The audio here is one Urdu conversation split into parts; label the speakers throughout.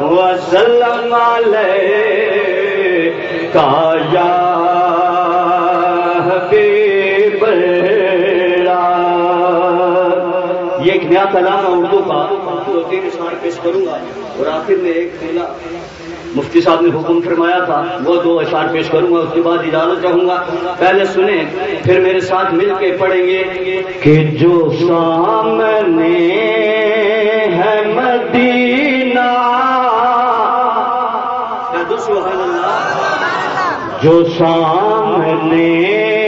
Speaker 1: وسلم کا یا حبیب یہ ایک نیا کلام ہے اردو کا۔ دو تین اشار پیش کروں گا اور آخر میں ایک کھیلا مفتی صاحب نے حکم فرمایا تھا وہ دو اشار پیش کروں گا اس کے بعد اجازت چاہوں گا۔ پہلے سنیں پھر میرے ساتھ مل کے پڑھیں گے کہ جو سامنے ہے مدینہ۔ جو سامنے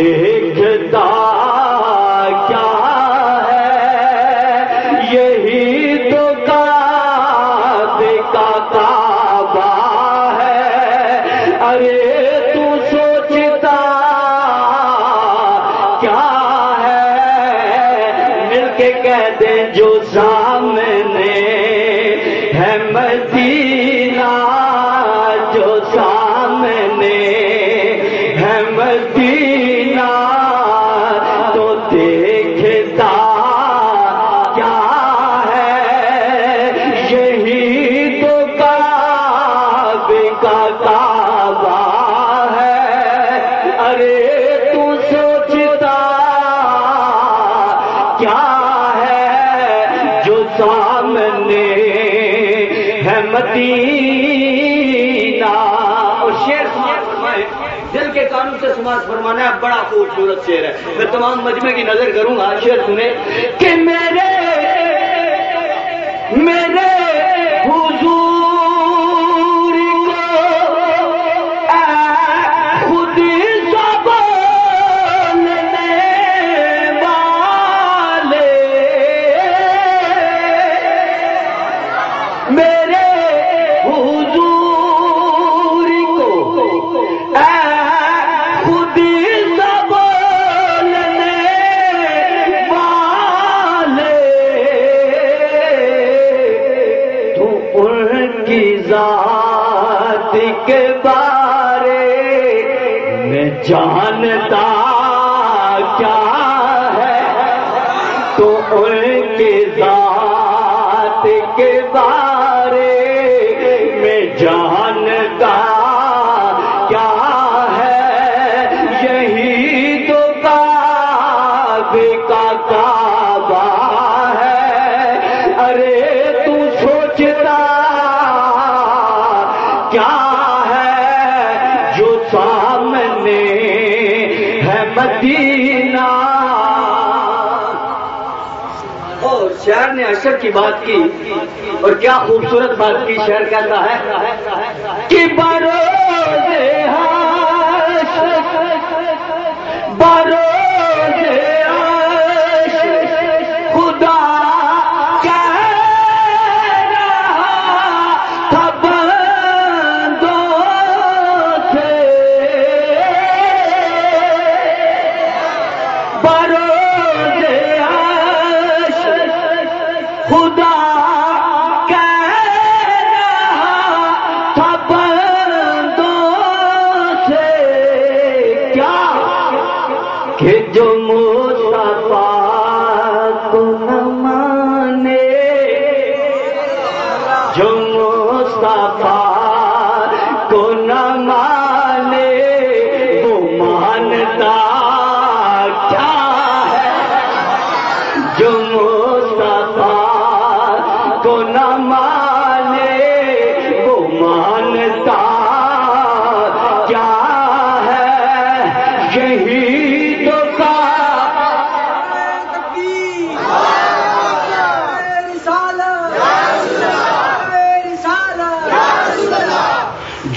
Speaker 1: دیکھتا کیا ہے؟ یہی تو کعبے کا کعبہ ہے۔ ارے تو سوچتا کیا ہے؟ مل کے کہہ دیں جو سامنے مدینہ۔ اور شیر سماج فرمائے، دل کے قانون سے سماج فرمانا ہے، بڑا خوبصورت شیر ہے۔ میں تمام مجمع کی نظر کروں گا، شیر سنے کہ میرے میرے جانتا کیا ہے؟ تو ان کی ذات کے بارے میں جانتا کیا ہے؟ یہی تو کعبے کا کعبہ ہے۔ ارے تو سوچتا کیا ہے؟ جو سامنے شہر نے اشر کی بات کی اور کیا خوبصورت بات کی شہر کہتا ہے کہ بروز جو مصطفیٰ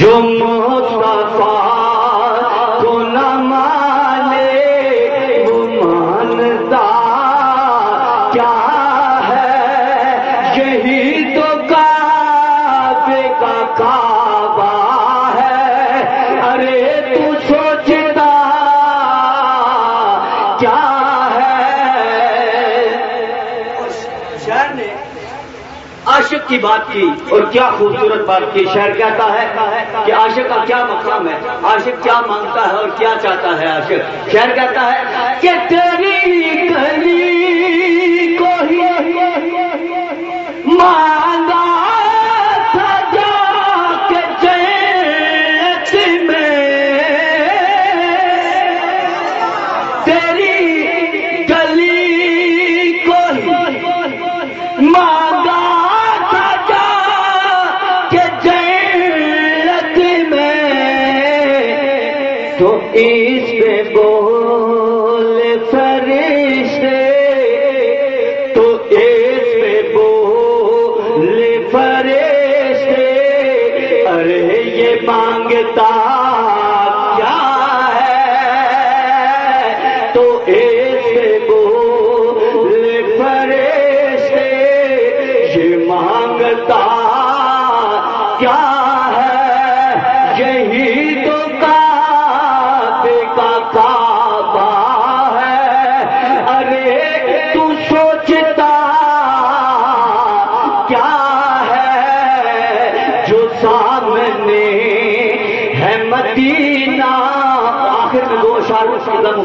Speaker 1: جو عاشق کی بات کی اور کیا خوبصورت بات کی؟ شہر کہتا ہے کہ عاشق کا کیا مقام ہے؟ عاشق کیا مانگتا ہے اور کیا چاہتا ہے عاشق؟ شہر کہتا ہے کہ تیری گلی کو ہی تو اس پہ بول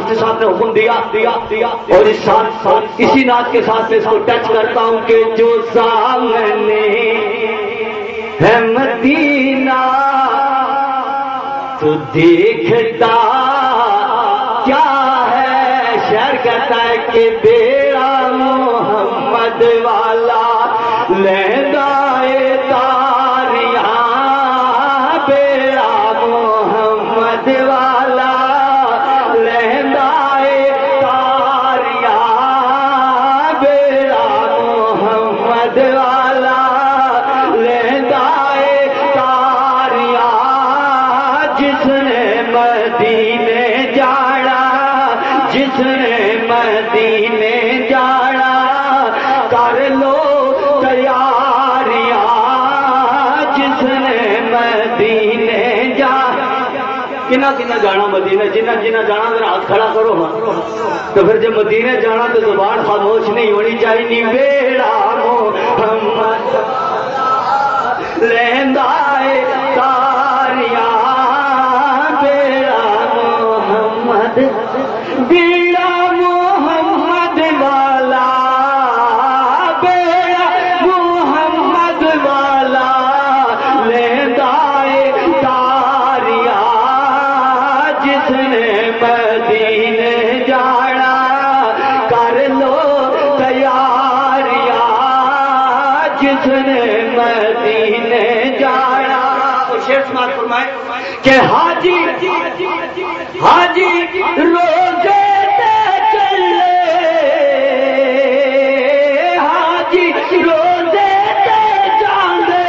Speaker 1: کے ساتھ میں حکم دیا دیا دیا اور اس ساتھ اسی نات کے ساتھ میں اس کو ٹچ کرتا ہوں کہ جو سامنے ہے مدینہ، تو دیکھتا کیا ہے؟ شہر کہتا ہے کہ بیڑا حشر مدینے جاڑا کر لو کنا کنا جانا مدینہ جنہ جنہ جانا میرا ہاتھ کھڑا کرو۔ ہاں تو پھر جب مدینہ جانا تو زبان خاموش نہیں ہونی چاہیے۔ بیڑا محمد لہندا تاریاں فرمائے کہ حاجی حاجی روزے چلے۔ حاجی روزے جانے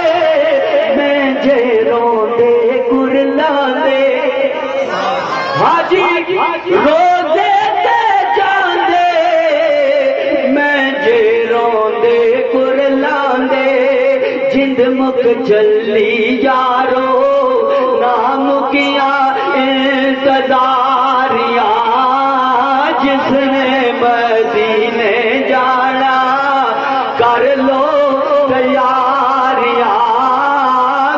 Speaker 1: میں جے روندے گرلا دے حاجی روزے جانے میں جے روندے گرلا جند مک چلی یارو۔ انتظاریاں جس نے مدینے جانا کر لو تیاریاں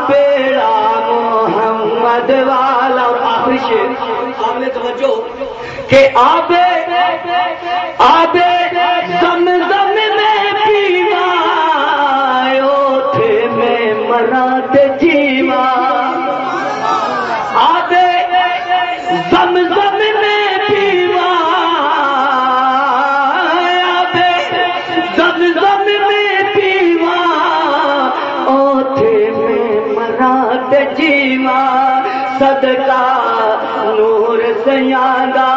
Speaker 1: بیڑا محمد والا۔ آخر آپ نے توجہ کہ آبے آبے سچی ماں صدقہ نور سیادہ